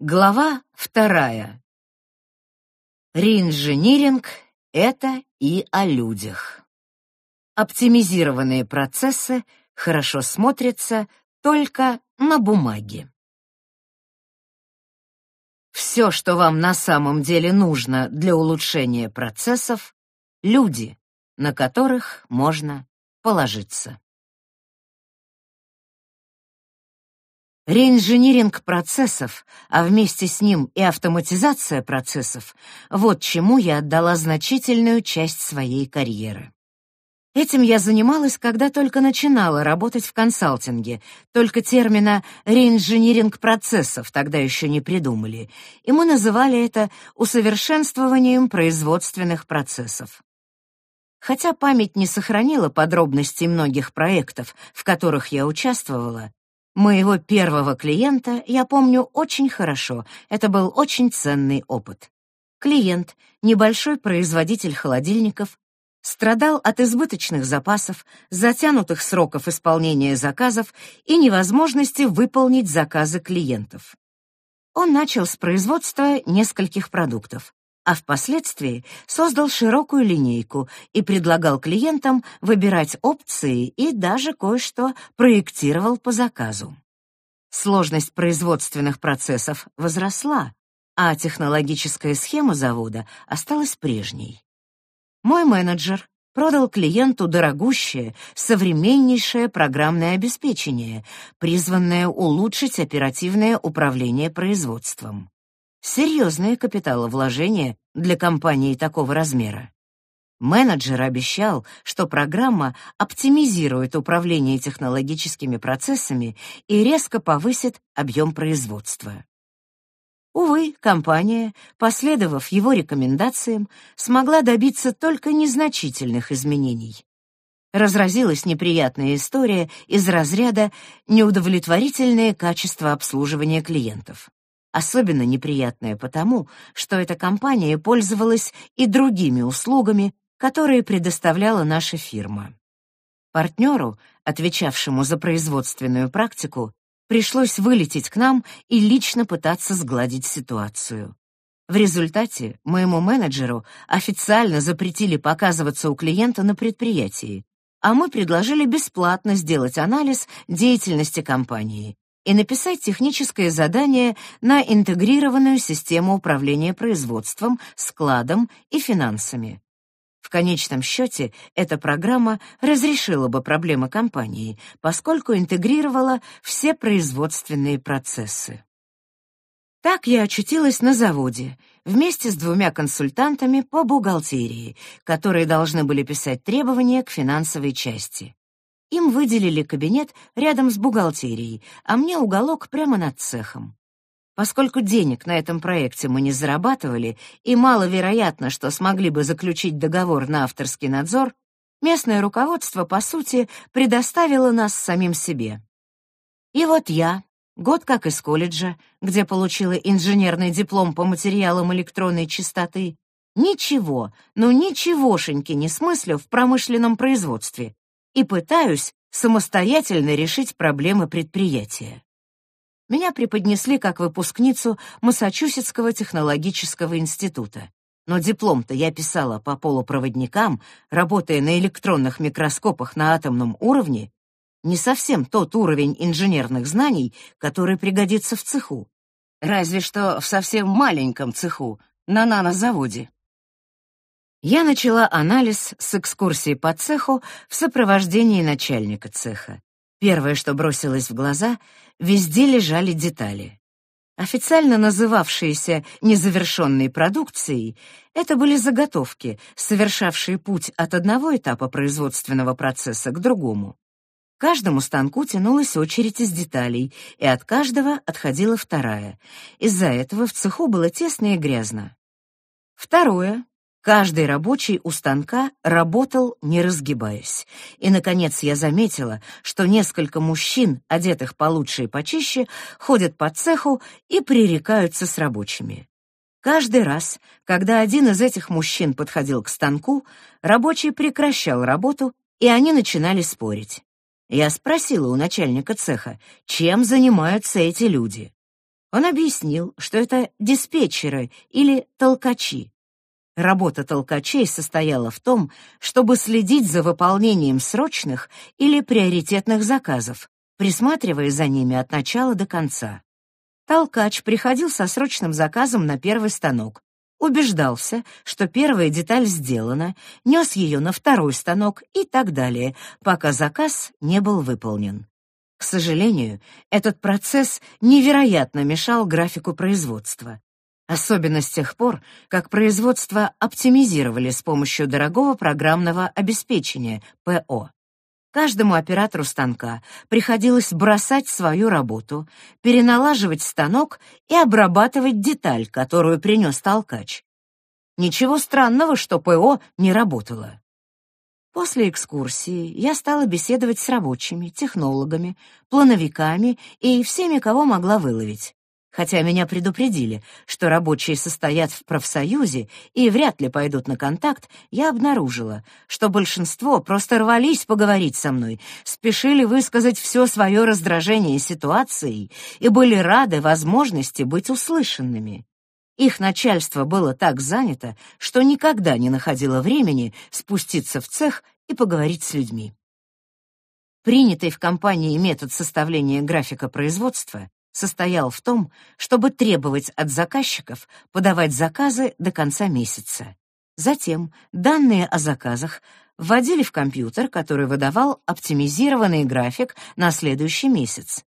Глава вторая. Реинжиниринг — это и о людях. Оптимизированные процессы хорошо смотрятся только на бумаге. Все, что вам на самом деле нужно для улучшения процессов — люди, на которых можно положиться. Реинжиниринг процессов, а вместе с ним и автоматизация процессов — вот чему я отдала значительную часть своей карьеры. Этим я занималась, когда только начинала работать в консалтинге, только термина «реинжиниринг процессов» тогда еще не придумали, и мы называли это усовершенствованием производственных процессов. Хотя память не сохранила подробностей многих проектов, в которых я участвовала, Моего первого клиента я помню очень хорошо. Это был очень ценный опыт. Клиент, небольшой производитель холодильников, страдал от избыточных запасов, затянутых сроков исполнения заказов и невозможности выполнить заказы клиентов. Он начал с производства нескольких продуктов а впоследствии создал широкую линейку и предлагал клиентам выбирать опции и даже кое-что проектировал по заказу. Сложность производственных процессов возросла, а технологическая схема завода осталась прежней. Мой менеджер продал клиенту дорогущее, современнейшее программное обеспечение, призванное улучшить оперативное управление производством. Серьезные капиталовложения для компании такого размера. Менеджер обещал, что программа оптимизирует управление технологическими процессами и резко повысит объем производства. Увы, компания, последовав его рекомендациям, смогла добиться только незначительных изменений. Разразилась неприятная история из разряда неудовлетворительное качество обслуживания клиентов. Особенно неприятное потому, что эта компания пользовалась и другими услугами, которые предоставляла наша фирма. Партнеру, отвечавшему за производственную практику, пришлось вылететь к нам и лично пытаться сгладить ситуацию. В результате моему менеджеру официально запретили показываться у клиента на предприятии, а мы предложили бесплатно сделать анализ деятельности компании и написать техническое задание на интегрированную систему управления производством, складом и финансами. В конечном счете, эта программа разрешила бы проблемы компании, поскольку интегрировала все производственные процессы. Так я очутилась на заводе вместе с двумя консультантами по бухгалтерии, которые должны были писать требования к финансовой части. Им выделили кабинет рядом с бухгалтерией, а мне уголок прямо над цехом. Поскольку денег на этом проекте мы не зарабатывали и маловероятно, что смогли бы заключить договор на авторский надзор, местное руководство, по сути, предоставило нас самим себе. И вот я, год как из колледжа, где получила инженерный диплом по материалам электронной частоты, ничего, ну ничегошеньки не смыслю в промышленном производстве, и пытаюсь самостоятельно решить проблемы предприятия. Меня преподнесли как выпускницу Массачусетского технологического института. Но диплом-то я писала по полупроводникам, работая на электронных микроскопах на атомном уровне, не совсем тот уровень инженерных знаний, который пригодится в цеху. Разве что в совсем маленьком цеху, на нанозаводе. Я начала анализ с экскурсии по цеху в сопровождении начальника цеха. Первое, что бросилось в глаза, везде лежали детали. Официально называвшиеся незавершенной продукцией, это были заготовки, совершавшие путь от одного этапа производственного процесса к другому. Каждому станку тянулась очередь из деталей, и от каждого отходила вторая. Из-за этого в цеху было тесно и грязно. Второе Каждый рабочий у станка работал, не разгибаясь. И, наконец, я заметила, что несколько мужчин, одетых получше и почище, ходят по цеху и пререкаются с рабочими. Каждый раз, когда один из этих мужчин подходил к станку, рабочий прекращал работу, и они начинали спорить. Я спросила у начальника цеха, чем занимаются эти люди. Он объяснил, что это диспетчеры или толкачи. Работа толкачей состояла в том, чтобы следить за выполнением срочных или приоритетных заказов, присматривая за ними от начала до конца. Толкач приходил со срочным заказом на первый станок, убеждался, что первая деталь сделана, нес ее на второй станок и так далее, пока заказ не был выполнен. К сожалению, этот процесс невероятно мешал графику производства. Особенно с тех пор, как производство оптимизировали с помощью дорогого программного обеспечения ПО. Каждому оператору станка приходилось бросать свою работу, переналаживать станок и обрабатывать деталь, которую принес толкач. Ничего странного, что ПО не работало. После экскурсии я стала беседовать с рабочими, технологами, плановиками и всеми, кого могла выловить. Хотя меня предупредили, что рабочие состоят в профсоюзе и вряд ли пойдут на контакт, я обнаружила, что большинство просто рвались поговорить со мной, спешили высказать все свое раздражение ситуацией и были рады возможности быть услышанными. Их начальство было так занято, что никогда не находило времени спуститься в цех и поговорить с людьми. Принятый в компании метод составления графика производства состоял в том, чтобы требовать от заказчиков подавать заказы до конца месяца. Затем данные о заказах вводили в компьютер, который выдавал оптимизированный график на следующий месяц.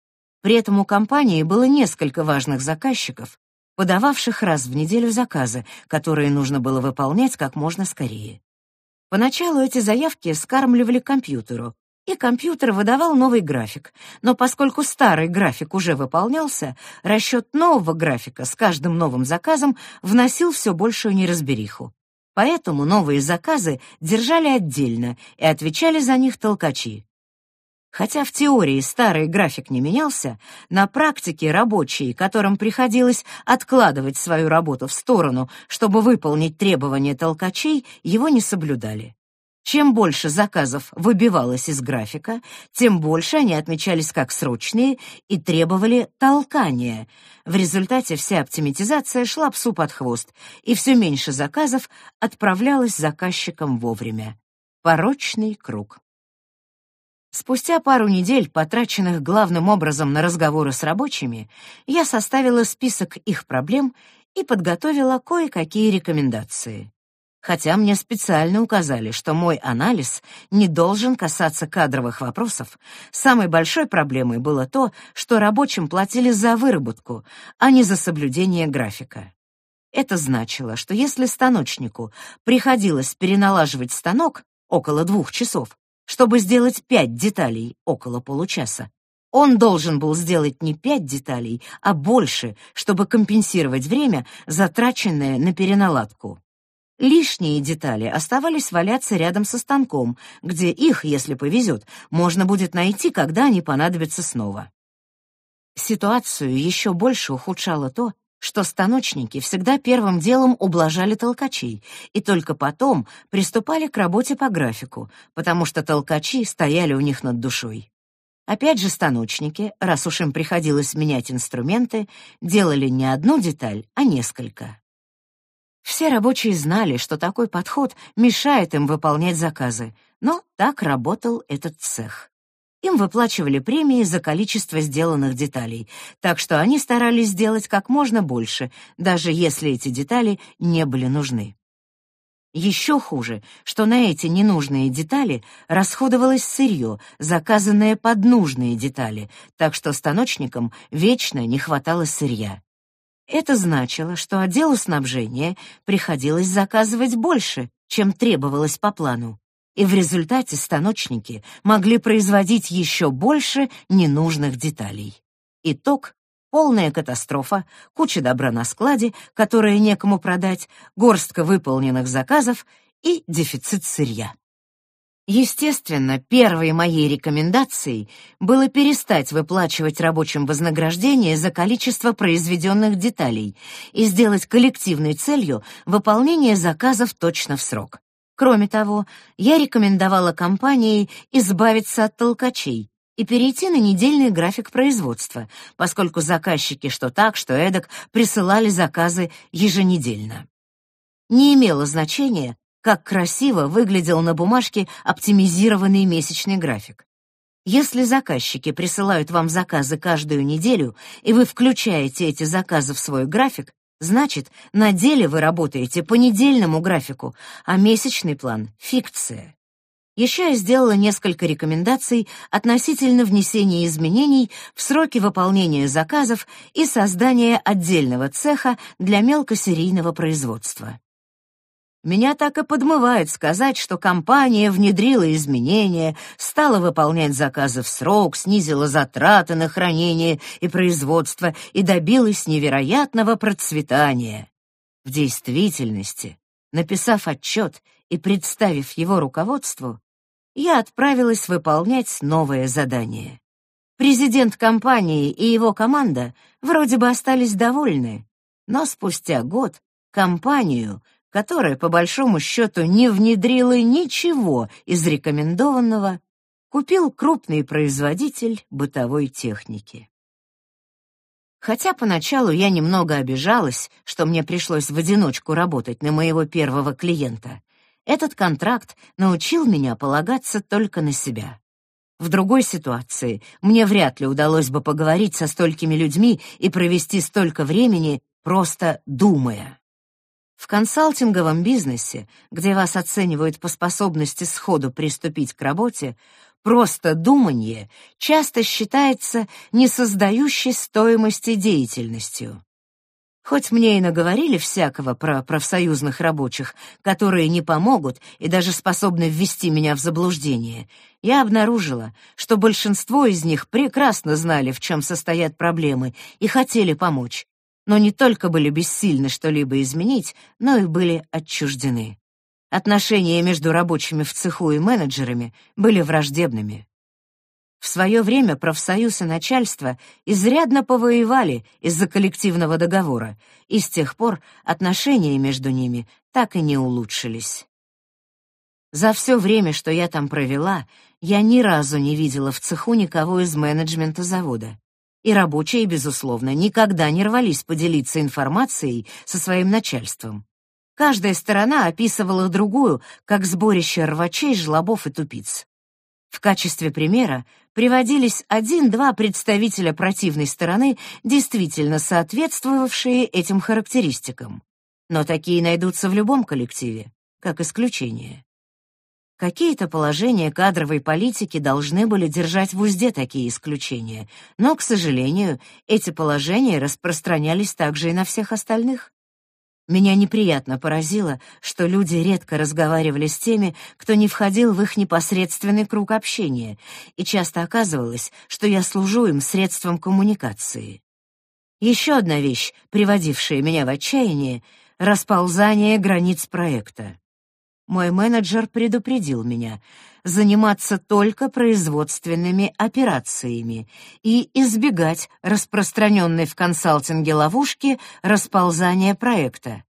При этом у компании было несколько важных заказчиков, подававших раз в неделю заказы, которые нужно было выполнять как можно скорее. Поначалу эти заявки скармливали компьютеру, и компьютер выдавал новый график. Но поскольку старый график уже выполнялся, расчет нового графика с каждым новым заказом вносил все большую неразбериху. Поэтому новые заказы держали отдельно и отвечали за них толкачи. Хотя в теории старый график не менялся, на практике рабочие, которым приходилось откладывать свою работу в сторону, чтобы выполнить требования толкачей, его не соблюдали. Чем больше заказов выбивалось из графика, тем больше они отмечались как срочные и требовали толкания. В результате вся оптимизация шла псу под хвост, и все меньше заказов отправлялось заказчикам вовремя. Порочный круг. Спустя пару недель, потраченных главным образом на разговоры с рабочими, я составила список их проблем и подготовила кое-какие рекомендации. Хотя мне специально указали, что мой анализ не должен касаться кадровых вопросов, самой большой проблемой было то, что рабочим платили за выработку, а не за соблюдение графика. Это значило, что если станочнику приходилось переналаживать станок около двух часов, чтобы сделать пять деталей около получаса. Он должен был сделать не пять деталей, а больше, чтобы компенсировать время, затраченное на переналадку. Лишние детали оставались валяться рядом со станком, где их, если повезет, можно будет найти, когда они понадобятся снова. Ситуацию еще больше ухудшало то, что станочники всегда первым делом ублажали толкачей и только потом приступали к работе по графику, потому что толкачи стояли у них над душой. Опять же станочники, раз уж им приходилось менять инструменты, делали не одну деталь, а несколько. Все рабочие знали, что такой подход мешает им выполнять заказы, но так работал этот цех. Им выплачивали премии за количество сделанных деталей, так что они старались сделать как можно больше, даже если эти детали не были нужны. Еще хуже, что на эти ненужные детали расходовалось сырье, заказанное под нужные детали, так что станочникам вечно не хватало сырья. Это значило, что отделу снабжения приходилось заказывать больше, чем требовалось по плану и в результате станочники могли производить еще больше ненужных деталей. Итог — полная катастрофа, куча добра на складе, которое некому продать, горстка выполненных заказов и дефицит сырья. Естественно, первой моей рекомендацией было перестать выплачивать рабочим вознаграждение за количество произведенных деталей и сделать коллективной целью выполнение заказов точно в срок. Кроме того, я рекомендовала компании избавиться от толкачей, и перейти на недельный график производства, поскольку заказчики что так, что эдак присылали заказы еженедельно. Не имело значения, как красиво выглядел на бумажке оптимизированный месячный график. Если заказчики присылают вам заказы каждую неделю, и вы включаете эти заказы в свой график, значит, на деле вы работаете по недельному графику, а месячный план — фикция. Еще я сделала несколько рекомендаций относительно внесения изменений в сроки выполнения заказов и создания отдельного цеха для мелкосерийного производства. Меня так и подмывает сказать, что компания внедрила изменения, стала выполнять заказы в срок, снизила затраты на хранение и производство и добилась невероятного процветания. В действительности, написав отчет и представив его руководству, я отправилась выполнять новое задание. Президент компании и его команда вроде бы остались довольны, но спустя год компанию — которая, по большому счету, не внедрила ничего из рекомендованного, купил крупный производитель бытовой техники. Хотя поначалу я немного обижалась, что мне пришлось в одиночку работать на моего первого клиента, этот контракт научил меня полагаться только на себя. В другой ситуации мне вряд ли удалось бы поговорить со столькими людьми и провести столько времени, просто думая. В консалтинговом бизнесе, где вас оценивают по способности сходу приступить к работе, просто думание часто считается несоздающей стоимости деятельностью. Хоть мне и наговорили всякого про профсоюзных рабочих, которые не помогут и даже способны ввести меня в заблуждение, я обнаружила, что большинство из них прекрасно знали, в чем состоят проблемы, и хотели помочь, но не только были бессильны что-либо изменить, но и были отчуждены. Отношения между рабочими в цеху и менеджерами были враждебными. В свое время профсоюз и начальство изрядно повоевали из-за коллективного договора, и с тех пор отношения между ними так и не улучшились. За все время, что я там провела, я ни разу не видела в цеху никого из менеджмента завода и рабочие, безусловно, никогда не рвались поделиться информацией со своим начальством. Каждая сторона описывала другую, как сборище рвачей, жлобов и тупиц. В качестве примера приводились один-два представителя противной стороны, действительно соответствовавшие этим характеристикам. Но такие найдутся в любом коллективе, как исключение. Какие-то положения кадровой политики должны были держать в узде такие исключения, но, к сожалению, эти положения распространялись также и на всех остальных. Меня неприятно поразило, что люди редко разговаривали с теми, кто не входил в их непосредственный круг общения, и часто оказывалось, что я служу им средством коммуникации. Еще одна вещь, приводившая меня в отчаяние — расползание границ проекта. Мой менеджер предупредил меня заниматься только производственными операциями и избегать распространенной в консалтинге ловушки расползания проекта.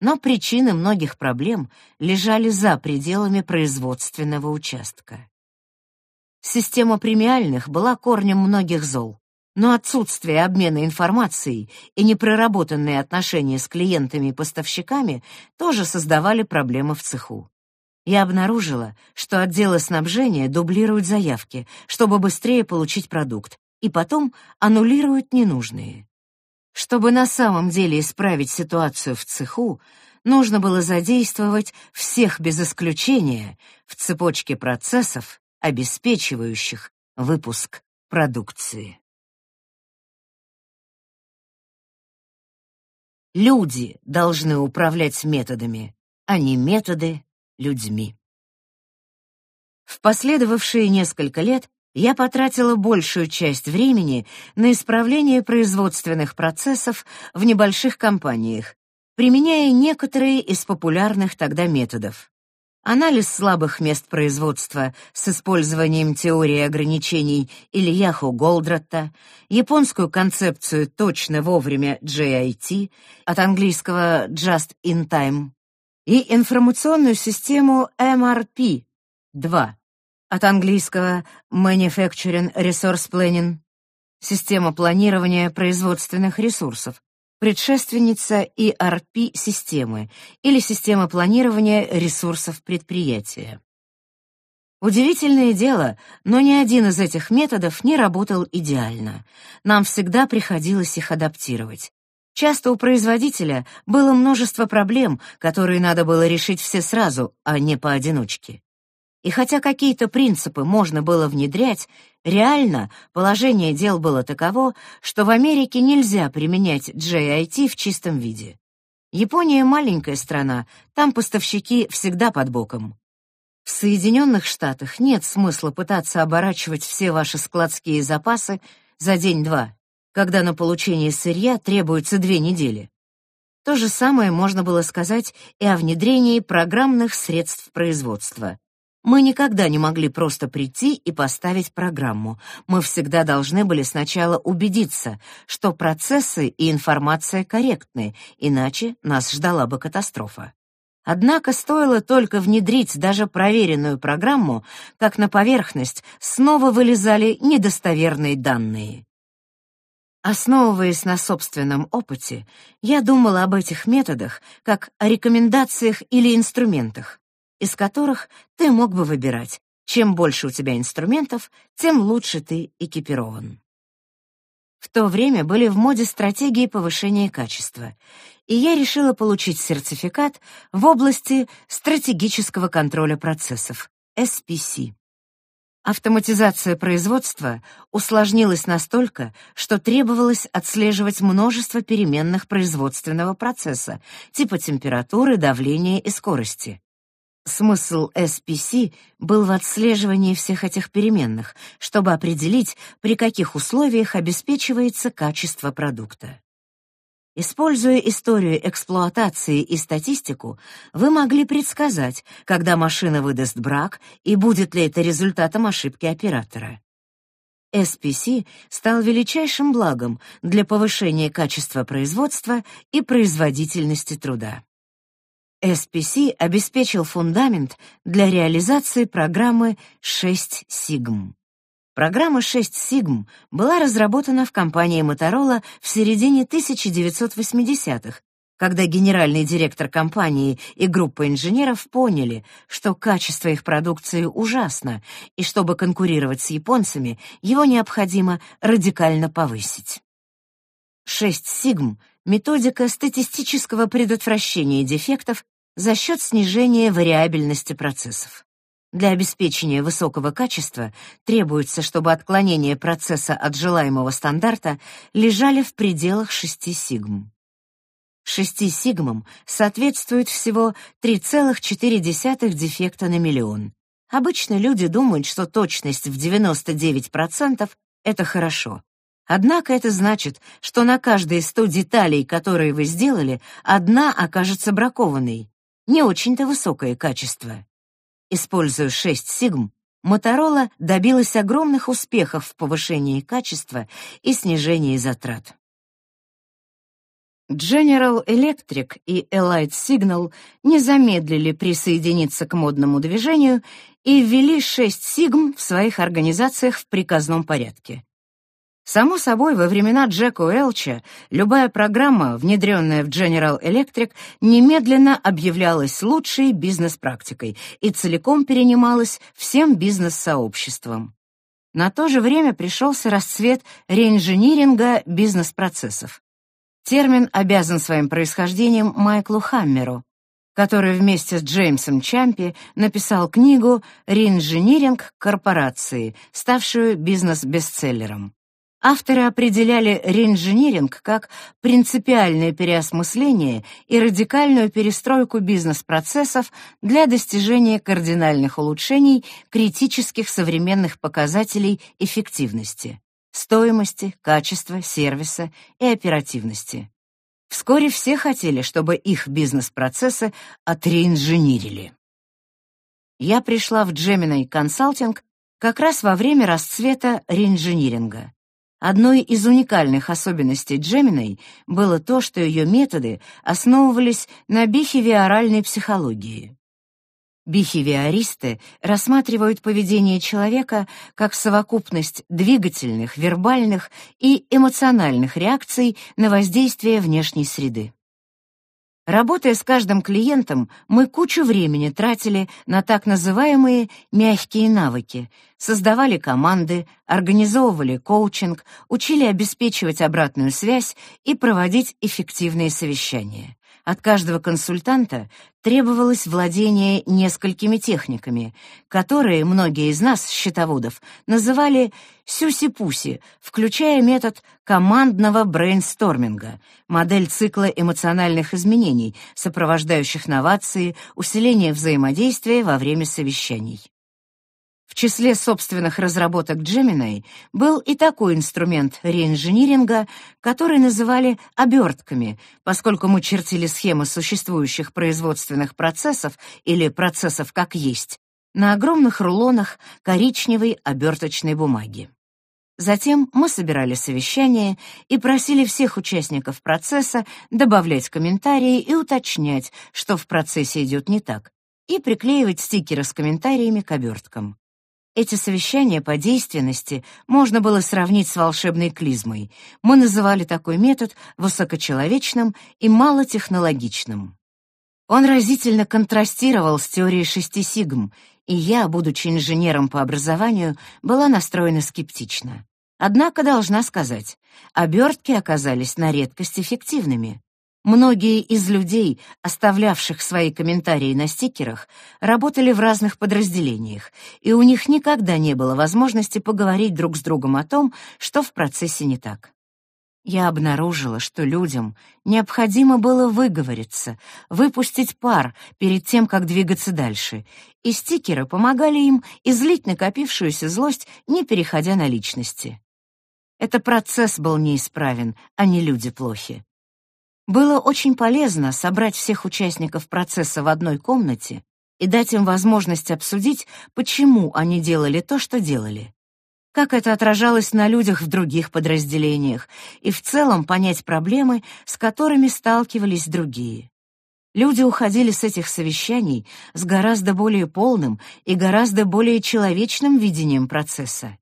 Но причины многих проблем лежали за пределами производственного участка. Система премиальных была корнем многих зол но отсутствие обмена информацией и непроработанные отношения с клиентами и поставщиками тоже создавали проблемы в цеху. Я обнаружила, что отделы снабжения дублируют заявки, чтобы быстрее получить продукт, и потом аннулируют ненужные. Чтобы на самом деле исправить ситуацию в цеху, нужно было задействовать всех без исключения в цепочке процессов, обеспечивающих выпуск продукции. Люди должны управлять методами, а не методы людьми. В последовавшие несколько лет я потратила большую часть времени на исправление производственных процессов в небольших компаниях, применяя некоторые из популярных тогда методов анализ слабых мест производства с использованием теории ограничений Ильяху Голдратта, японскую концепцию точно вовремя JIT, от английского Just in Time, и информационную систему MRP-2, от английского Manufacturing Resource Planning, система планирования производственных ресурсов, предшественница ERP-системы или система планирования ресурсов предприятия. Удивительное дело, но ни один из этих методов не работал идеально. Нам всегда приходилось их адаптировать. Часто у производителя было множество проблем, которые надо было решить все сразу, а не поодиночке. И хотя какие-то принципы можно было внедрять, реально положение дел было таково, что в Америке нельзя применять JIT в чистом виде. Япония маленькая страна, там поставщики всегда под боком. В Соединенных Штатах нет смысла пытаться оборачивать все ваши складские запасы за день-два, когда на получение сырья требуется две недели. То же самое можно было сказать и о внедрении программных средств производства. Мы никогда не могли просто прийти и поставить программу. Мы всегда должны были сначала убедиться, что процессы и информация корректны, иначе нас ждала бы катастрофа. Однако стоило только внедрить даже проверенную программу, как на поверхность снова вылезали недостоверные данные. Основываясь на собственном опыте, я думала об этих методах как о рекомендациях или инструментах из которых ты мог бы выбирать. Чем больше у тебя инструментов, тем лучше ты экипирован. В то время были в моде стратегии повышения качества, и я решила получить сертификат в области стратегического контроля процессов, SPC. Автоматизация производства усложнилась настолько, что требовалось отслеживать множество переменных производственного процесса, типа температуры, давления и скорости. Смысл SPC был в отслеживании всех этих переменных, чтобы определить, при каких условиях обеспечивается качество продукта. Используя историю эксплуатации и статистику, вы могли предсказать, когда машина выдаст брак и будет ли это результатом ошибки оператора. SPC стал величайшим благом для повышения качества производства и производительности труда. SPC обеспечил фундамент для реализации программы 6 Sigm. Программа 6 Sigm была разработана в компании Motorola в середине 1980-х, когда генеральный директор компании и группа инженеров поняли, что качество их продукции ужасно, и чтобы конкурировать с японцами, его необходимо радикально повысить. 6 Sigm — методика статистического предотвращения дефектов за счет снижения вариабельности процессов. Для обеспечения высокого качества требуется, чтобы отклонения процесса от желаемого стандарта лежали в пределах 6 сигм. 6 сигмам соответствует всего 3,4 дефекта на миллион. Обычно люди думают, что точность в 99% — это хорошо. Однако это значит, что на каждые 100 деталей, которые вы сделали, одна окажется бракованной, не очень-то высокое качество. Используя 6 сигм, Motorola добилась огромных успехов в повышении качества и снижении затрат. General Electric и Elite Signal не замедлили присоединиться к модному движению и ввели 6 сигм в своих организациях в приказном порядке. Само собой, во времена Джека Уэлча любая программа, внедренная в General Electric, немедленно объявлялась лучшей бизнес-практикой и целиком перенималась всем бизнес-сообществом. На то же время пришелся расцвет реинжиниринга бизнес-процессов. Термин обязан своим происхождением Майклу Хаммеру, который вместе с Джеймсом Чампи написал книгу «Реинжиниринг корпорации», ставшую бизнес-бестселлером. Авторы определяли реинжиниринг как принципиальное переосмысление и радикальную перестройку бизнес-процессов для достижения кардинальных улучшений критических современных показателей эффективности, стоимости, качества, сервиса и оперативности. Вскоре все хотели, чтобы их бизнес-процессы отреинжинирили. Я пришла в Gemini Consulting как раз во время расцвета реинжиниринга. Одной из уникальных особенностей Джеминой было то, что ее методы основывались на бихевиоральной психологии. Бихевиористы рассматривают поведение человека как совокупность двигательных, вербальных и эмоциональных реакций на воздействие внешней среды. Работая с каждым клиентом, мы кучу времени тратили на так называемые мягкие навыки, создавали команды, организовывали коучинг, учили обеспечивать обратную связь и проводить эффективные совещания. От каждого консультанта требовалось владение несколькими техниками, которые многие из нас, счетоводов, называли «сюси-пуси», включая метод командного брейнсторминга, модель цикла эмоциональных изменений, сопровождающих новации, усиление взаимодействия во время совещаний. В числе собственных разработок Gemini был и такой инструмент реинжиниринга, который называли обертками, поскольку мы чертили схемы существующих производственных процессов или процессов как есть на огромных рулонах коричневой оберточной бумаги. Затем мы собирали совещание и просили всех участников процесса добавлять комментарии и уточнять, что в процессе идет не так, и приклеивать стикеры с комментариями к оберткам. Эти совещания по действенности можно было сравнить с волшебной клизмой. Мы называли такой метод высокочеловечным и малотехнологичным. Он разительно контрастировал с теорией шести сигм, и я, будучи инженером по образованию, была настроена скептично. Однако, должна сказать, обертки оказались на редкость эффективными. Многие из людей, оставлявших свои комментарии на стикерах, работали в разных подразделениях, и у них никогда не было возможности поговорить друг с другом о том, что в процессе не так. Я обнаружила, что людям необходимо было выговориться, выпустить пар перед тем, как двигаться дальше, и стикеры помогали им излить накопившуюся злость, не переходя на личности. Это процесс был неисправен, а не люди плохи. Было очень полезно собрать всех участников процесса в одной комнате и дать им возможность обсудить, почему они делали то, что делали, как это отражалось на людях в других подразделениях, и в целом понять проблемы, с которыми сталкивались другие. Люди уходили с этих совещаний с гораздо более полным и гораздо более человечным видением процесса.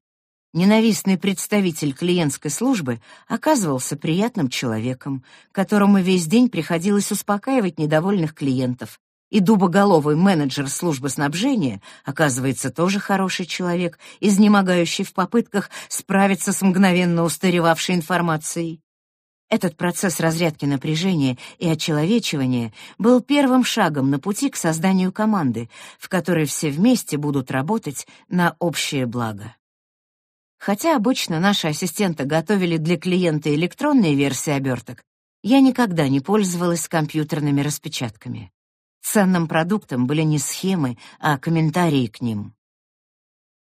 Ненавистный представитель клиентской службы оказывался приятным человеком, которому весь день приходилось успокаивать недовольных клиентов. И дубоголовый менеджер службы снабжения, оказывается, тоже хороший человек, изнемогающий в попытках справиться с мгновенно устаревавшей информацией. Этот процесс разрядки напряжения и очеловечивания был первым шагом на пути к созданию команды, в которой все вместе будут работать на общее благо. Хотя обычно наши ассистенты готовили для клиента электронные версии оберток, я никогда не пользовалась компьютерными распечатками. Ценным продуктом были не схемы, а комментарии к ним.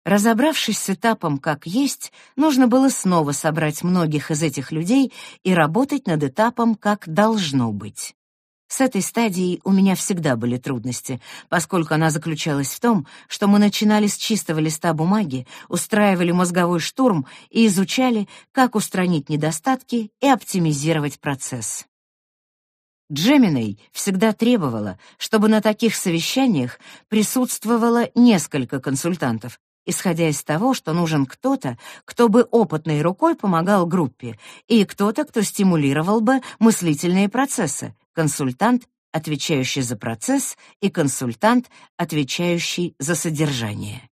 Разобравшись с этапом как есть, нужно было снова собрать многих из этих людей и работать над этапом как должно быть. С этой стадией у меня всегда были трудности, поскольку она заключалась в том, что мы начинали с чистого листа бумаги, устраивали мозговой штурм и изучали, как устранить недостатки и оптимизировать процесс. Джеминой всегда требовала, чтобы на таких совещаниях присутствовало несколько консультантов, исходя из того, что нужен кто-то, кто бы опытной рукой помогал группе, и кто-то, кто стимулировал бы мыслительные процессы, консультант, отвечающий за процесс, и консультант, отвечающий за содержание.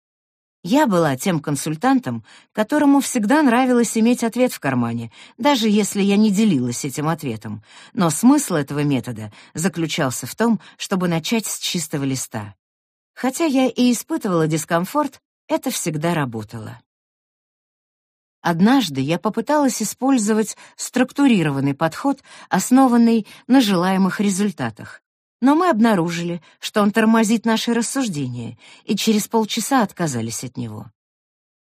Я была тем консультантом, которому всегда нравилось иметь ответ в кармане, даже если я не делилась этим ответом. Но смысл этого метода заключался в том, чтобы начать с чистого листа. Хотя я и испытывала дискомфорт, это всегда работало. Однажды я попыталась использовать структурированный подход, основанный на желаемых результатах. Но мы обнаружили, что он тормозит наши рассуждения, и через полчаса отказались от него.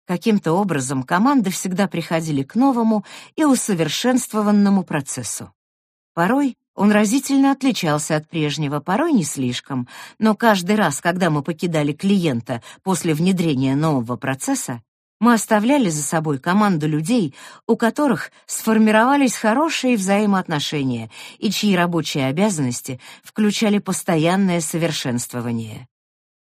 Каким-то образом команды всегда приходили к новому и усовершенствованному процессу. Порой он разительно отличался от прежнего, порой не слишком, но каждый раз, когда мы покидали клиента после внедрения нового процесса, мы оставляли за собой команду людей, у которых сформировались хорошие взаимоотношения и чьи рабочие обязанности включали постоянное совершенствование.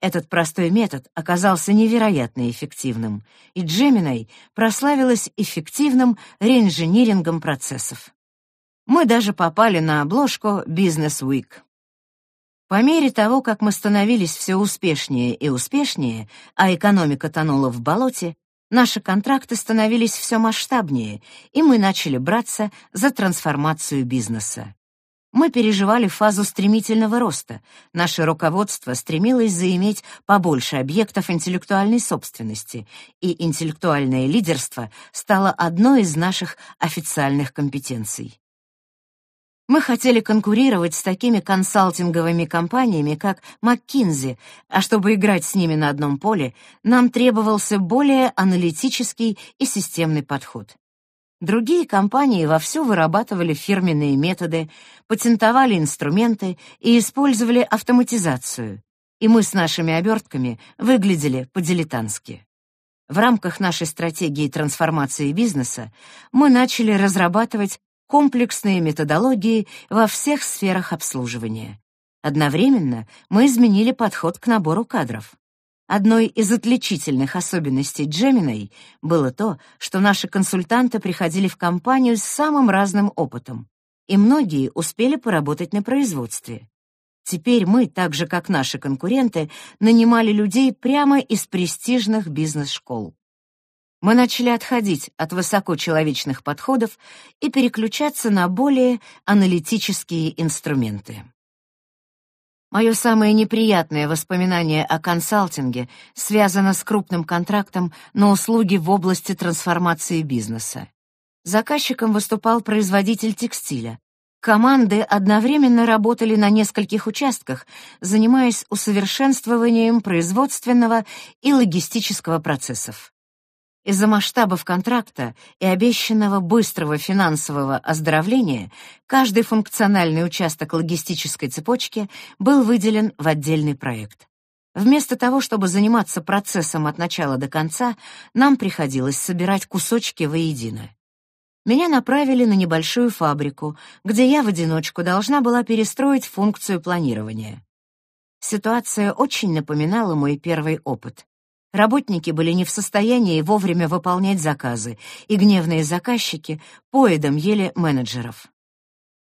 Этот простой метод оказался невероятно эффективным, и Gemini прославилась эффективным реинжинирингом процессов. Мы даже попали на обложку Business Week. По мере того, как мы становились все успешнее и успешнее, а экономика тонула в болоте, наши контракты становились все масштабнее, и мы начали браться за трансформацию бизнеса. Мы переживали фазу стремительного роста. Наше руководство стремилось заиметь побольше объектов интеллектуальной собственности, и интеллектуальное лидерство стало одной из наших официальных компетенций. Мы хотели конкурировать с такими консалтинговыми компаниями, как McKinsey, а чтобы играть с ними на одном поле, нам требовался более аналитический и системный подход. Другие компании вовсю вырабатывали фирменные методы, патентовали инструменты и использовали автоматизацию. И мы с нашими обертками выглядели по-дилетантски. В рамках нашей стратегии трансформации бизнеса мы начали разрабатывать комплексные методологии во всех сферах обслуживания. Одновременно мы изменили подход к набору кадров. Одной из отличительных особенностей Gemini было то, что наши консультанты приходили в компанию с самым разным опытом, и многие успели поработать на производстве. Теперь мы, так же как наши конкуренты, нанимали людей прямо из престижных бизнес-школ. Мы начали отходить от высокочеловечных подходов и переключаться на более аналитические инструменты. Мое самое неприятное воспоминание о консалтинге связано с крупным контрактом на услуги в области трансформации бизнеса. Заказчиком выступал производитель текстиля. Команды одновременно работали на нескольких участках, занимаясь усовершенствованием производственного и логистического процессов. Из-за масштабов контракта и обещанного быстрого финансового оздоровления каждый функциональный участок логистической цепочки был выделен в отдельный проект. Вместо того, чтобы заниматься процессом от начала до конца, нам приходилось собирать кусочки воедино. Меня направили на небольшую фабрику, где я в одиночку должна была перестроить функцию планирования. Ситуация очень напоминала мой первый опыт. Работники были не в состоянии вовремя выполнять заказы, и гневные заказчики поедом ели менеджеров.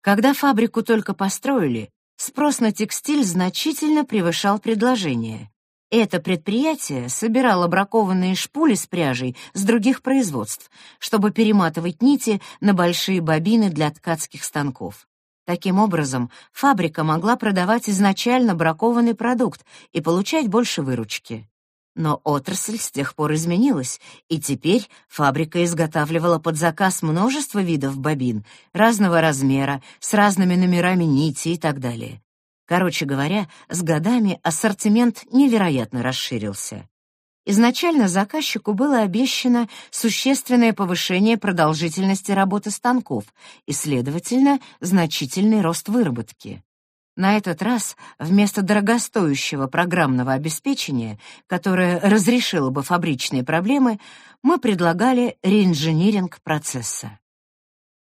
Когда фабрику только построили, спрос на текстиль значительно превышал предложение. Это предприятие собирало бракованные шпули с пряжей с других производств, чтобы перематывать нити на большие бобины для ткацких станков. Таким образом, фабрика могла продавать изначально бракованный продукт и получать больше выручки. Но отрасль с тех пор изменилась, и теперь фабрика изготавливала под заказ множество видов бобин, разного размера, с разными номерами нити и так далее. Короче говоря, с годами ассортимент невероятно расширился. Изначально заказчику было обещано существенное повышение продолжительности работы станков и, следовательно, значительный рост выработки. На этот раз вместо дорогостоящего программного обеспечения, которое разрешило бы фабричные проблемы, мы предлагали реинжиниринг процесса.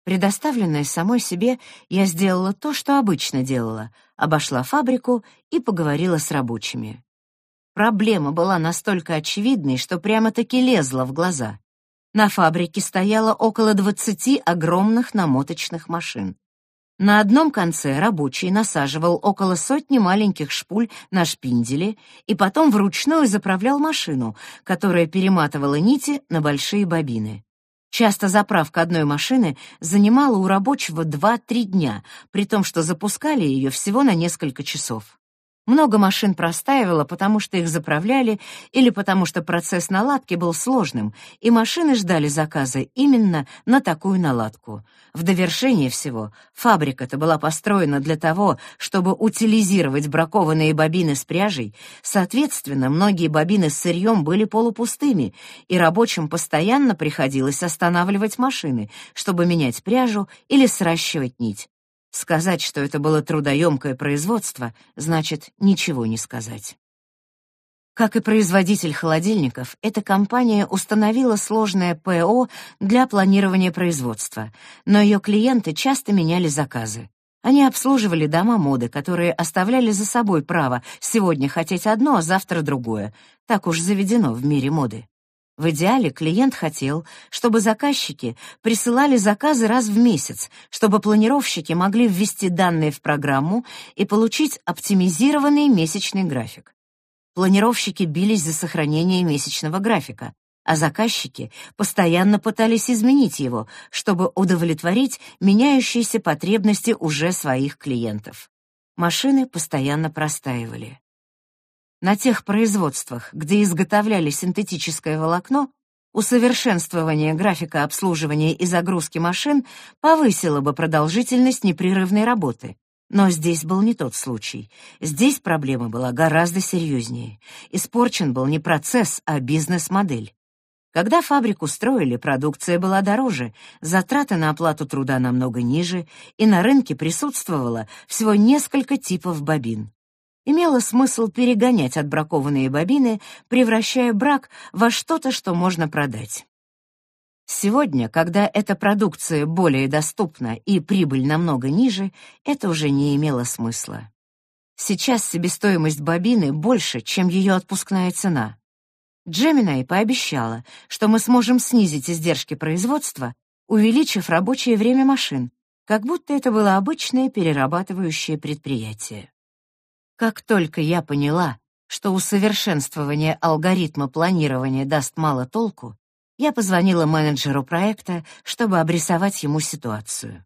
Предоставленная самой себе, я сделала то, что обычно делала, обошла фабрику и поговорила с рабочими. Проблема была настолько очевидной, что прямо-таки лезла в глаза. На фабрике стояло около 20 огромных намоточных машин. На одном конце рабочий насаживал около сотни маленьких шпуль на шпиндели и потом вручную заправлял машину, которая перематывала нити на большие бобины. Часто заправка одной машины занимала у рабочего 2-3 дня, при том, что запускали ее всего на несколько часов. Много машин простаивало, потому что их заправляли или потому что процесс наладки был сложным, и машины ждали заказа именно на такую наладку. В довершение всего, фабрика-то была построена для того, чтобы утилизировать бракованные бобины с пряжей, соответственно, многие бобины с сырьем были полупустыми, и рабочим постоянно приходилось останавливать машины, чтобы менять пряжу или сращивать нить. Сказать, что это было трудоемкое производство, значит ничего не сказать. Как и производитель холодильников, эта компания установила сложное ПО для планирования производства, но ее клиенты часто меняли заказы. Они обслуживали дома моды, которые оставляли за собой право сегодня хотеть одно, а завтра другое. Так уж заведено в мире моды. В идеале клиент хотел, чтобы заказчики присылали заказы раз в месяц, чтобы планировщики могли ввести данные в программу и получить оптимизированный месячный график. Планировщики бились за сохранение месячного графика, а заказчики постоянно пытались изменить его, чтобы удовлетворить меняющиеся потребности уже своих клиентов. Машины постоянно простаивали. На тех производствах, где изготовляли синтетическое волокно, усовершенствование графика обслуживания и загрузки машин повысило бы продолжительность непрерывной работы. Но здесь был не тот случай. Здесь проблема была гораздо серьезнее. Испорчен был не процесс, а бизнес-модель. Когда фабрику строили, продукция была дороже, затраты на оплату труда намного ниже, и на рынке присутствовало всего несколько типов бобин имело смысл перегонять отбракованные бобины, превращая брак во что-то, что можно продать. Сегодня, когда эта продукция более доступна и прибыль намного ниже, это уже не имело смысла. Сейчас себестоимость бобины больше, чем ее отпускная цена. Джеминай пообещала, что мы сможем снизить издержки производства, увеличив рабочее время машин, как будто это было обычное перерабатывающее предприятие. Как только я поняла, что усовершенствование алгоритма планирования даст мало толку, я позвонила менеджеру проекта, чтобы обрисовать ему ситуацию.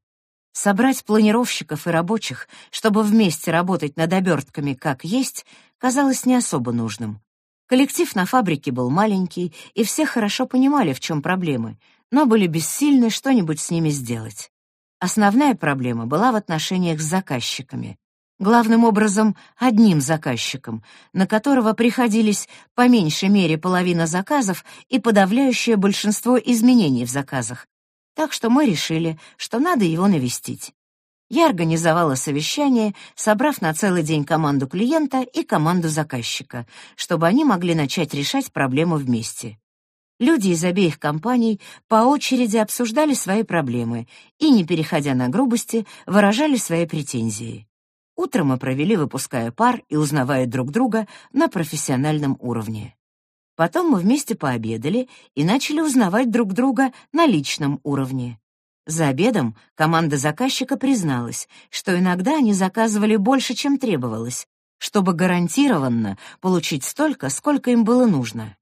Собрать планировщиков и рабочих, чтобы вместе работать над обертками как есть, казалось не особо нужным. Коллектив на фабрике был маленький, и все хорошо понимали, в чем проблемы, но были бессильны что-нибудь с ними сделать. Основная проблема была в отношениях с заказчиками главным образом одним заказчиком, на которого приходились по меньшей мере половина заказов и подавляющее большинство изменений в заказах. Так что мы решили, что надо его навестить. Я организовала совещание, собрав на целый день команду клиента и команду заказчика, чтобы они могли начать решать проблему вместе. Люди из обеих компаний по очереди обсуждали свои проблемы и, не переходя на грубости, выражали свои претензии. Утро мы провели, выпуская пар и узнавая друг друга на профессиональном уровне. Потом мы вместе пообедали и начали узнавать друг друга на личном уровне. За обедом команда заказчика призналась, что иногда они заказывали больше, чем требовалось, чтобы гарантированно получить столько, сколько им было нужно.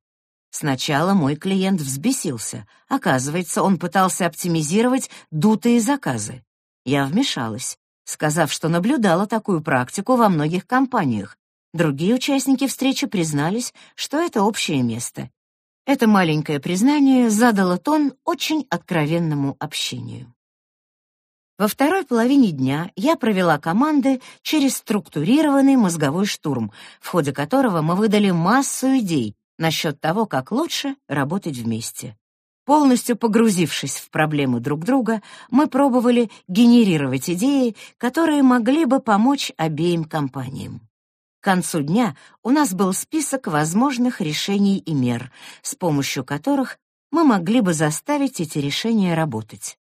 Сначала мой клиент взбесился. Оказывается, он пытался оптимизировать дутые заказы. Я вмешалась сказав, что наблюдала такую практику во многих компаниях. Другие участники встречи признались, что это общее место. Это маленькое признание задало тон очень откровенному общению. Во второй половине дня я провела команды через структурированный мозговой штурм, в ходе которого мы выдали массу идей насчет того, как лучше работать вместе. Полностью погрузившись в проблемы друг друга, мы пробовали генерировать идеи, которые могли бы помочь обеим компаниям. К концу дня у нас был список возможных решений и мер, с помощью которых мы могли бы заставить эти решения работать.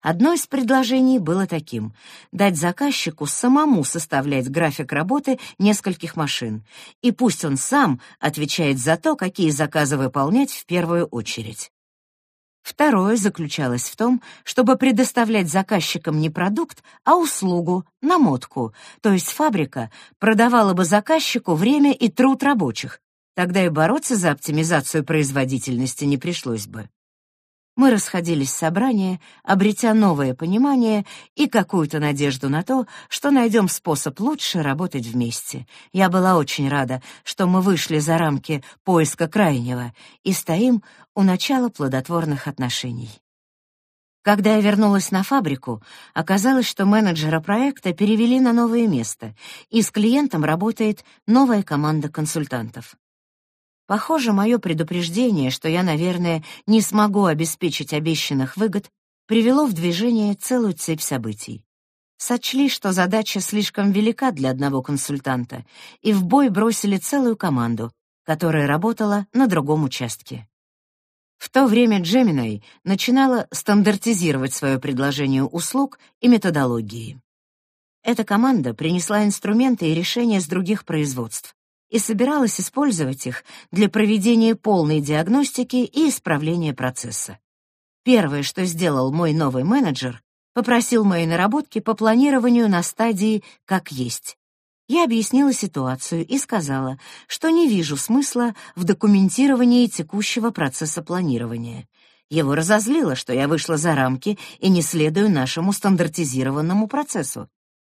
Одно из предложений было таким — дать заказчику самому составлять график работы нескольких машин, и пусть он сам отвечает за то, какие заказы выполнять в первую очередь. Второе заключалось в том, чтобы предоставлять заказчикам не продукт, а услугу, намотку, то есть фабрика продавала бы заказчику время и труд рабочих, тогда и бороться за оптимизацию производительности не пришлось бы. Мы расходились с собрания, обретя новое понимание и какую-то надежду на то, что найдем способ лучше работать вместе. Я была очень рада, что мы вышли за рамки поиска крайнего и стоим у начала плодотворных отношений. Когда я вернулась на фабрику, оказалось, что менеджера проекта перевели на новое место, и с клиентом работает новая команда консультантов. Похоже, мое предупреждение, что я, наверное, не смогу обеспечить обещанных выгод, привело в движение целую цепь событий. Сочли, что задача слишком велика для одного консультанта, и в бой бросили целую команду, которая работала на другом участке. В то время Gemini начинала стандартизировать свое предложение услуг и методологии. Эта команда принесла инструменты и решения с других производств и собиралась использовать их для проведения полной диагностики и исправления процесса. Первое, что сделал мой новый менеджер, попросил мои наработки по планированию на стадии «как есть». Я объяснила ситуацию и сказала, что не вижу смысла в документировании текущего процесса планирования. Его разозлило, что я вышла за рамки и не следую нашему стандартизированному процессу.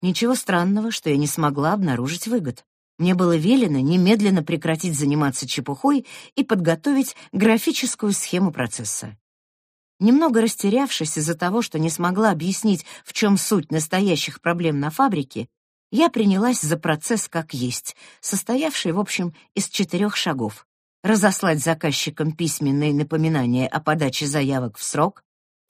Ничего странного, что я не смогла обнаружить выгод. Мне было велено немедленно прекратить заниматься чепухой и подготовить графическую схему процесса. Немного растерявшись из-за того, что не смогла объяснить, в чем суть настоящих проблем на фабрике, я принялась за процесс как есть, состоявший, в общем, из четырех шагов. Разослать заказчикам письменные напоминания о подаче заявок в срок,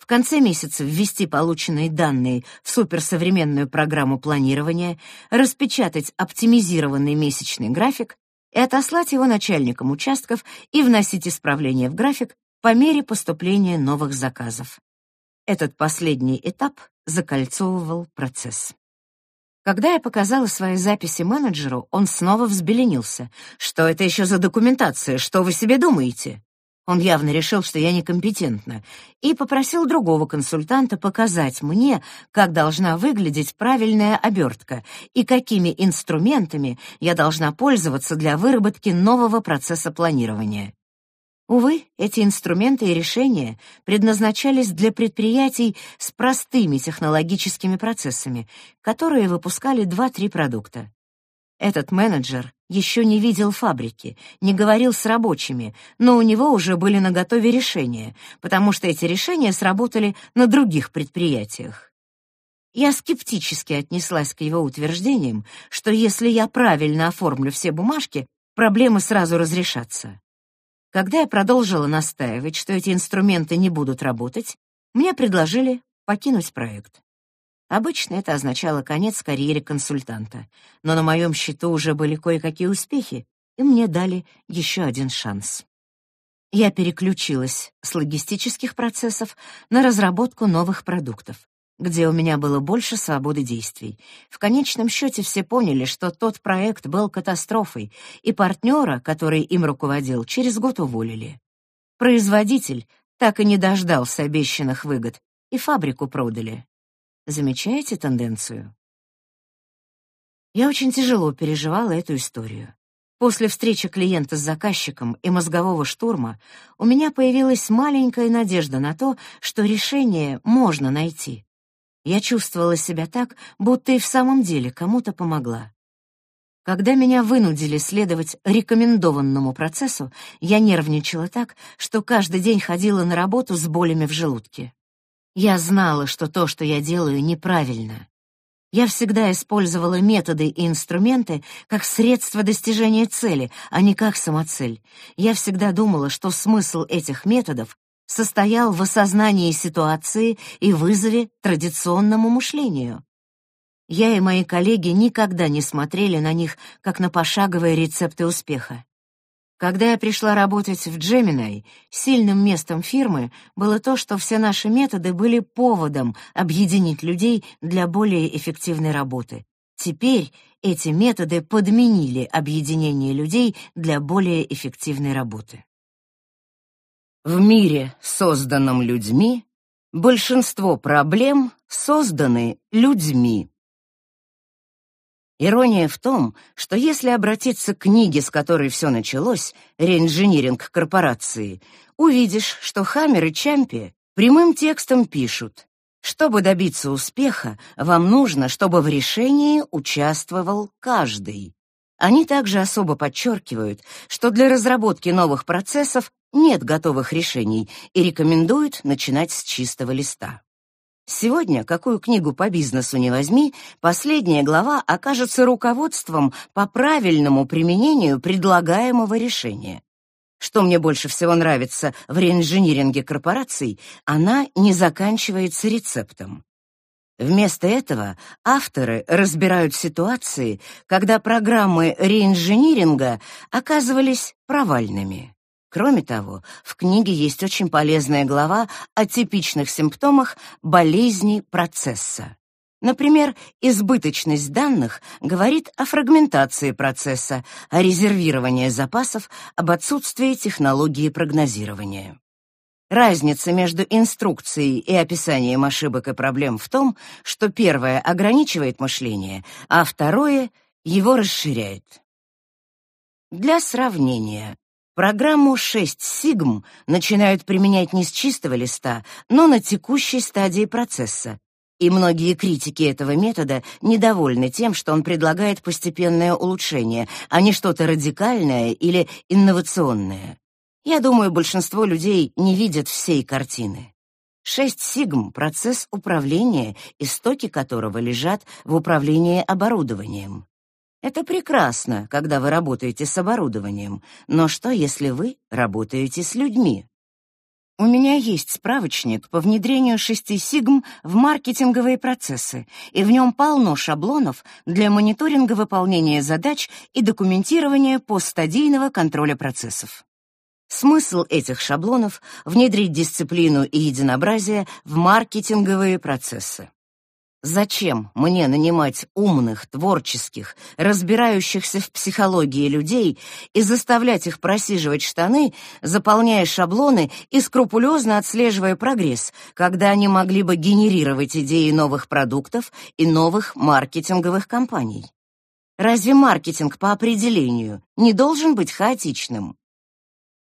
в конце месяца ввести полученные данные в суперсовременную программу планирования, распечатать оптимизированный месячный график и отослать его начальникам участков и вносить исправления в график по мере поступления новых заказов. Этот последний этап закольцовывал процесс. Когда я показала свои записи менеджеру, он снова взбеленился. «Что это еще за документация? Что вы себе думаете?» Он явно решил, что я некомпетентна, и попросил другого консультанта показать мне, как должна выглядеть правильная обертка и какими инструментами я должна пользоваться для выработки нового процесса планирования. Увы, эти инструменты и решения предназначались для предприятий с простыми технологическими процессами, которые выпускали 2-3 продукта. Этот менеджер еще не видел фабрики, не говорил с рабочими, но у него уже были наготове решения, потому что эти решения сработали на других предприятиях. Я скептически отнеслась к его утверждениям, что если я правильно оформлю все бумажки, проблемы сразу разрешатся. Когда я продолжила настаивать, что эти инструменты не будут работать, мне предложили покинуть проект. Обычно это означало конец карьере консультанта, но на моем счету уже были кое-какие успехи, и мне дали еще один шанс. Я переключилась с логистических процессов на разработку новых продуктов где у меня было больше свободы действий. В конечном счете все поняли, что тот проект был катастрофой, и партнера, который им руководил, через год уволили. Производитель так и не дождался обещанных выгод, и фабрику продали. Замечаете тенденцию? Я очень тяжело переживала эту историю. После встречи клиента с заказчиком и мозгового штурма у меня появилась маленькая надежда на то, что решение можно найти. Я чувствовала себя так, будто и в самом деле кому-то помогла. Когда меня вынудили следовать рекомендованному процессу, я нервничала так, что каждый день ходила на работу с болями в желудке. Я знала, что то, что я делаю, неправильно. Я всегда использовала методы и инструменты как средство достижения цели, а не как самоцель. Я всегда думала, что смысл этих методов состоял в осознании ситуации и вызове традиционному мышлению. Я и мои коллеги никогда не смотрели на них как на пошаговые рецепты успеха. Когда я пришла работать в Gemini, сильным местом фирмы было то, что все наши методы были поводом объединить людей для более эффективной работы. Теперь эти методы подменили объединение людей для более эффективной работы. В мире, созданном людьми, большинство проблем созданы людьми. Ирония в том, что если обратиться к книге, с которой все началось, «Реинжиниринг корпорации», увидишь, что Хаммер и Чампи прямым текстом пишут «Чтобы добиться успеха, вам нужно, чтобы в решении участвовал каждый». Они также особо подчеркивают, что для разработки новых процессов нет готовых решений и рекомендуют начинать с чистого листа. Сегодня, какую книгу по бизнесу не возьми, последняя глава окажется руководством по правильному применению предлагаемого решения. Что мне больше всего нравится в реинжиниринге корпораций, она не заканчивается рецептом. Вместо этого авторы разбирают ситуации, когда программы реинжиниринга оказывались провальными. Кроме того, в книге есть очень полезная глава о типичных симптомах болезней процесса. Например, избыточность данных говорит о фрагментации процесса, о резервировании запасов, об отсутствии технологии прогнозирования. Разница между инструкцией и описанием ошибок и проблем в том, что первое ограничивает мышление, а второе его расширяет. Для сравнения, программу 6 сигм начинают применять не с чистого листа, но на текущей стадии процесса, и многие критики этого метода недовольны тем, что он предлагает постепенное улучшение, а не что-то радикальное или инновационное. Я думаю, большинство людей не видят всей картины. Шесть сигм — процесс управления, истоки которого лежат в управлении оборудованием. Это прекрасно, когда вы работаете с оборудованием, но что, если вы работаете с людьми? У меня есть справочник по внедрению шести сигм в маркетинговые процессы, и в нем полно шаблонов для мониторинга выполнения задач и документирования постстадийного контроля процессов. Смысл этих шаблонов — внедрить дисциплину и единообразие в маркетинговые процессы. Зачем мне нанимать умных, творческих, разбирающихся в психологии людей и заставлять их просиживать штаны, заполняя шаблоны и скрупулезно отслеживая прогресс, когда они могли бы генерировать идеи новых продуктов и новых маркетинговых кампаний? Разве маркетинг по определению не должен быть хаотичным?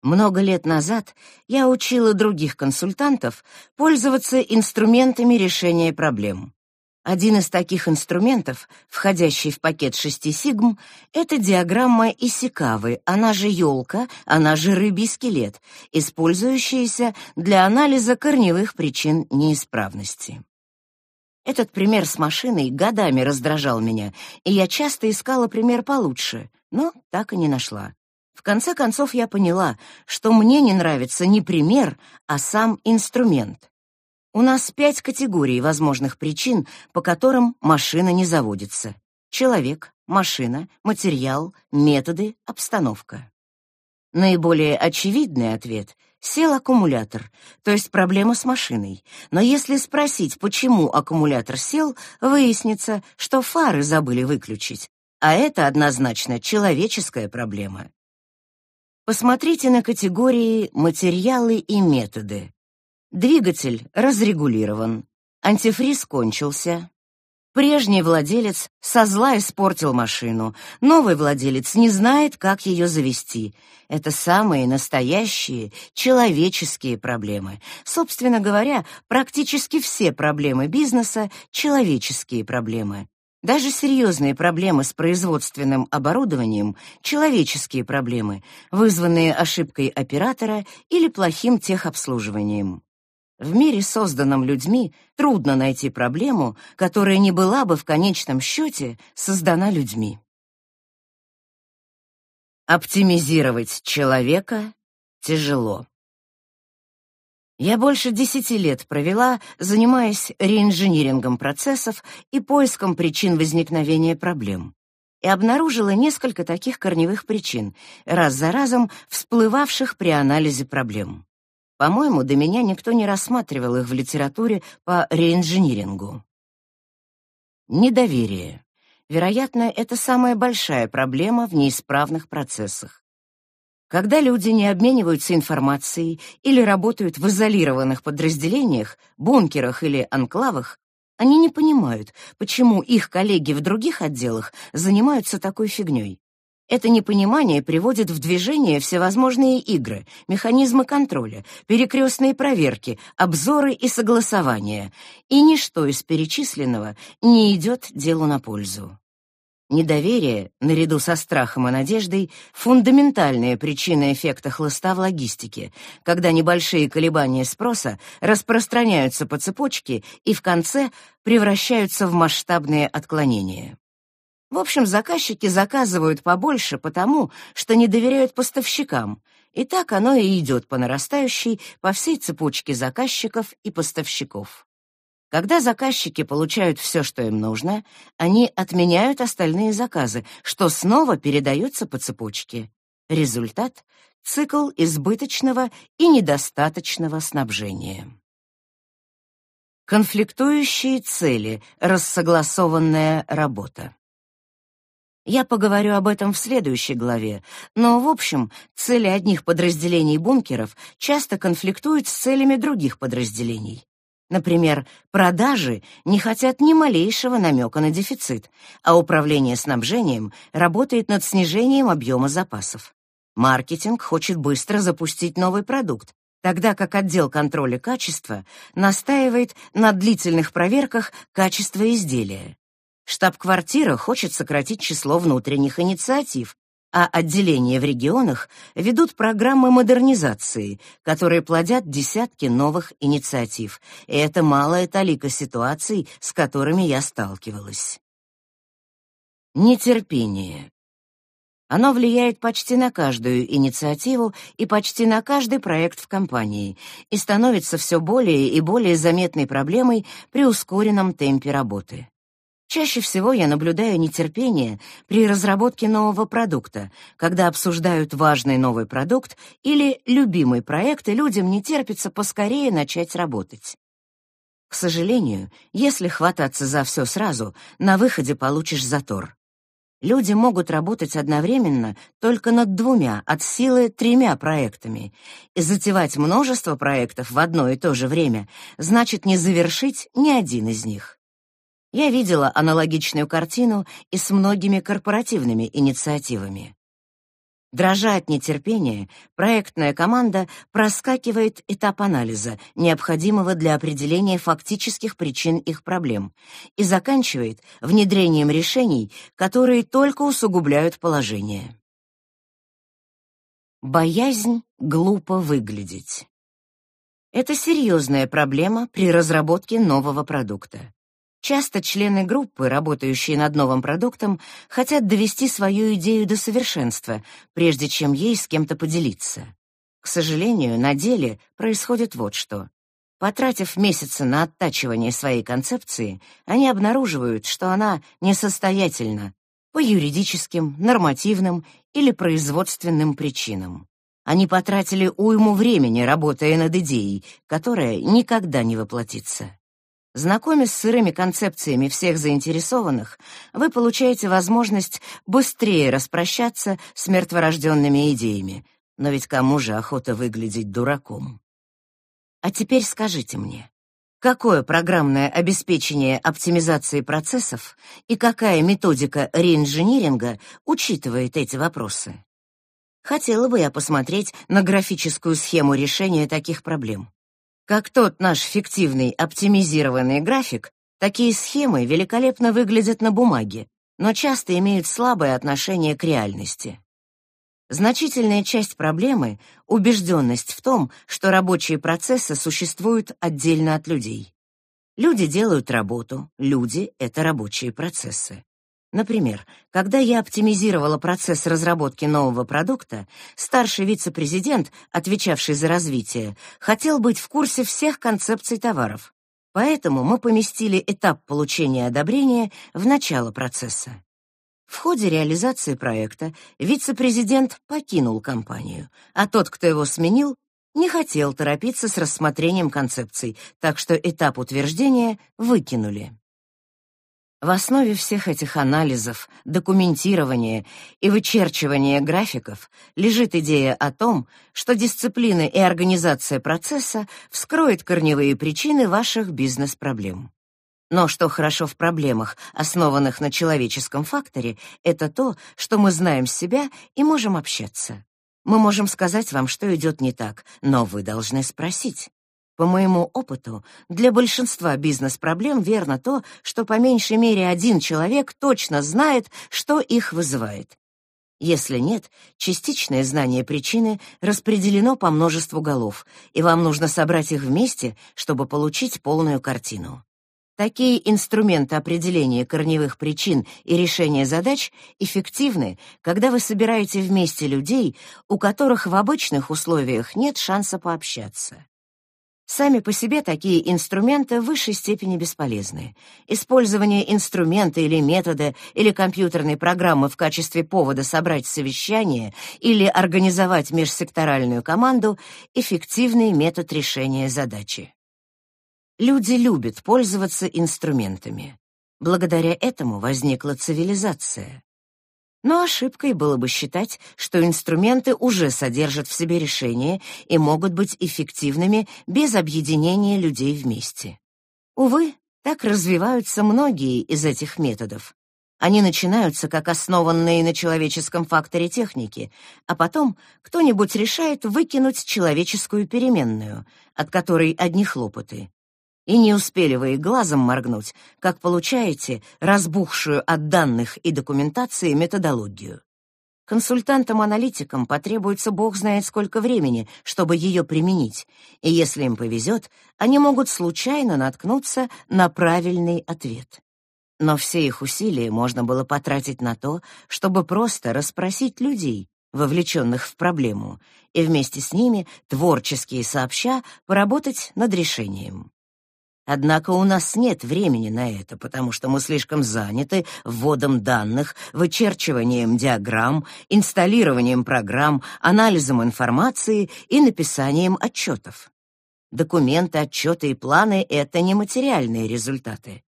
Много лет назад я учила других консультантов пользоваться инструментами решения проблем. Один из таких инструментов, входящий в пакет шести сигм, это диаграмма Исикавы, она же елка, она же рыбий скелет, использующаяся для анализа корневых причин неисправности. Этот пример с машиной годами раздражал меня, и я часто искала пример получше, но так и не нашла. В конце концов я поняла, что мне не нравится не пример, а сам инструмент. У нас пять категорий возможных причин, по которым машина не заводится. Человек, машина, материал, методы, обстановка. Наиболее очевидный ответ — сел аккумулятор, то есть проблема с машиной. Но если спросить, почему аккумулятор сел, выяснится, что фары забыли выключить. А это однозначно человеческая проблема. Посмотрите на категории «материалы и методы». Двигатель разрегулирован, антифриз кончился. Прежний владелец со зла испортил машину, новый владелец не знает, как ее завести. Это самые настоящие человеческие проблемы. Собственно говоря, практически все проблемы бизнеса — человеческие проблемы. Даже серьезные проблемы с производственным оборудованием — человеческие проблемы, вызванные ошибкой оператора или плохим техобслуживанием. В мире, созданном людьми, трудно найти проблему, которая не была бы в конечном счете создана людьми. Оптимизировать человека тяжело. Я больше десяти лет провела, занимаясь реинжинирингом процессов и поиском причин возникновения проблем. И обнаружила несколько таких корневых причин, раз за разом всплывавших при анализе проблем. По-моему, до меня никто не рассматривал их в литературе по реинжинирингу. Недоверие. Вероятно, это самая большая проблема в неисправных процессах. Когда люди не обмениваются информацией или работают в изолированных подразделениях, бункерах или анклавах, они не понимают, почему их коллеги в других отделах занимаются такой фигней. Это непонимание приводит в движение всевозможные игры, механизмы контроля, перекрестные проверки, обзоры и согласования, и ничто из перечисленного не идет делу на пользу. Недоверие, наряду со страхом и надеждой, фундаментальная причина эффекта хлыста в логистике, когда небольшие колебания спроса распространяются по цепочке и в конце превращаются в масштабные отклонения. В общем, заказчики заказывают побольше потому, что не доверяют поставщикам, и так оно и идет по нарастающей по всей цепочке заказчиков и поставщиков. Когда заказчики получают все, что им нужно, они отменяют остальные заказы, что снова передается по цепочке. Результат — цикл избыточного и недостаточного снабжения. Конфликтующие цели, рассогласованная работа. Я поговорю об этом в следующей главе, но, в общем, цели одних подразделений бункеров часто конфликтуют с целями других подразделений. Например, продажи не хотят ни малейшего намека на дефицит, а управление снабжением работает над снижением объема запасов. Маркетинг хочет быстро запустить новый продукт, тогда как отдел контроля качества настаивает на длительных проверках качества изделия. Штаб-квартира хочет сократить число внутренних инициатив, а отделения в регионах ведут программы модернизации, которые плодят десятки новых инициатив. И это малая талика ситуаций, с которыми я сталкивалась. Нетерпение. Оно влияет почти на каждую инициативу и почти на каждый проект в компании и становится все более и более заметной проблемой при ускоренном темпе работы. Чаще всего я наблюдаю нетерпение при разработке нового продукта, когда обсуждают важный новый продукт или любимый проект, и людям не терпится поскорее начать работать. К сожалению, если хвататься за все сразу, на выходе получишь затор. Люди могут работать одновременно только над двумя, от силы тремя проектами. И затевать множество проектов в одно и то же время значит не завершить ни один из них. Я видела аналогичную картину и с многими корпоративными инициативами. Дрожа от нетерпения, проектная команда проскакивает этап анализа, необходимого для определения фактических причин их проблем, и заканчивает внедрением решений, которые только усугубляют положение. Боязнь глупо выглядеть. Это серьезная проблема при разработке нового продукта. Часто члены группы, работающие над новым продуктом, хотят довести свою идею до совершенства, прежде чем ей с кем-то поделиться. К сожалению, на деле происходит вот что. Потратив месяцы на оттачивание своей концепции, они обнаруживают, что она несостоятельна по юридическим, нормативным или производственным причинам. Они потратили уйму времени, работая над идеей, которая никогда не воплотится. Знакомясь с сырыми концепциями всех заинтересованных, вы получаете возможность быстрее распрощаться с мертворожденными идеями. Но ведь кому же охота выглядеть дураком? А теперь скажите мне, какое программное обеспечение оптимизации процессов и какая методика реинжиниринга учитывает эти вопросы? Хотела бы я посмотреть на графическую схему решения таких проблем. Как тот наш фиктивный оптимизированный график, такие схемы великолепно выглядят на бумаге, но часто имеют слабое отношение к реальности. Значительная часть проблемы — убежденность в том, что рабочие процессы существуют отдельно от людей. Люди делают работу, люди — это рабочие процессы. Например, когда я оптимизировала процесс разработки нового продукта, старший вице-президент, отвечавший за развитие, хотел быть в курсе всех концепций товаров. Поэтому мы поместили этап получения одобрения в начало процесса. В ходе реализации проекта вице-президент покинул компанию, а тот, кто его сменил, не хотел торопиться с рассмотрением концепций, так что этап утверждения выкинули. В основе всех этих анализов, документирования и вычерчивания графиков лежит идея о том, что дисциплина и организация процесса вскроет корневые причины ваших бизнес-проблем. Но что хорошо в проблемах, основанных на человеческом факторе, это то, что мы знаем себя и можем общаться. Мы можем сказать вам, что идет не так, но вы должны спросить. По моему опыту, для большинства бизнес-проблем верно то, что по меньшей мере один человек точно знает, что их вызывает. Если нет, частичное знание причины распределено по множеству голов, и вам нужно собрать их вместе, чтобы получить полную картину. Такие инструменты определения корневых причин и решения задач эффективны, когда вы собираете вместе людей, у которых в обычных условиях нет шанса пообщаться. Сами по себе такие инструменты в высшей степени бесполезны. Использование инструмента или метода или компьютерной программы в качестве повода собрать совещание или организовать межсекторальную команду — эффективный метод решения задачи. Люди любят пользоваться инструментами. Благодаря этому возникла цивилизация. Но ошибкой было бы считать, что инструменты уже содержат в себе решения и могут быть эффективными без объединения людей вместе. Увы, так развиваются многие из этих методов. Они начинаются как основанные на человеческом факторе техники, а потом кто-нибудь решает выкинуть человеческую переменную, от которой одни хлопоты. И не успели вы и глазом моргнуть, как получаете разбухшую от данных и документации методологию. Консультантам-аналитикам потребуется бог знает сколько времени, чтобы ее применить, и если им повезет, они могут случайно наткнуться на правильный ответ. Но все их усилия можно было потратить на то, чтобы просто расспросить людей, вовлеченных в проблему, и вместе с ними, творчески сообща, поработать над решением. Однако у нас нет времени на это, потому что мы слишком заняты вводом данных, вычерчиванием диаграмм, инсталлированием программ, анализом информации и написанием отчетов. Документы, отчеты и планы — это нематериальные результаты.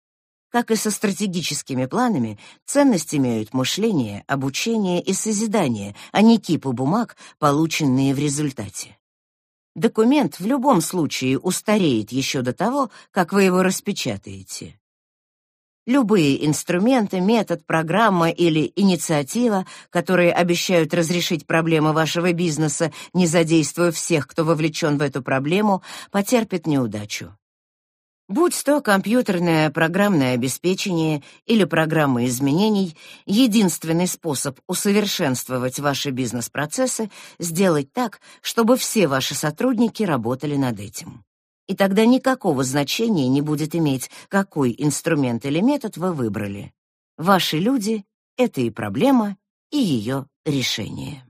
Как и со стратегическими планами, ценность имеют мышление, обучение и созидание, а не кипы бумаг, полученные в результате. Документ в любом случае устареет еще до того, как вы его распечатаете. Любые инструменты, метод, программа или инициатива, которые обещают разрешить проблемы вашего бизнеса, не задействуя всех, кто вовлечен в эту проблему, потерпят неудачу. Будь то компьютерное программное обеспечение или программа изменений, единственный способ усовершенствовать ваши бизнес-процессы — сделать так, чтобы все ваши сотрудники работали над этим. И тогда никакого значения не будет иметь, какой инструмент или метод вы выбрали. Ваши люди — это и проблема, и ее решение.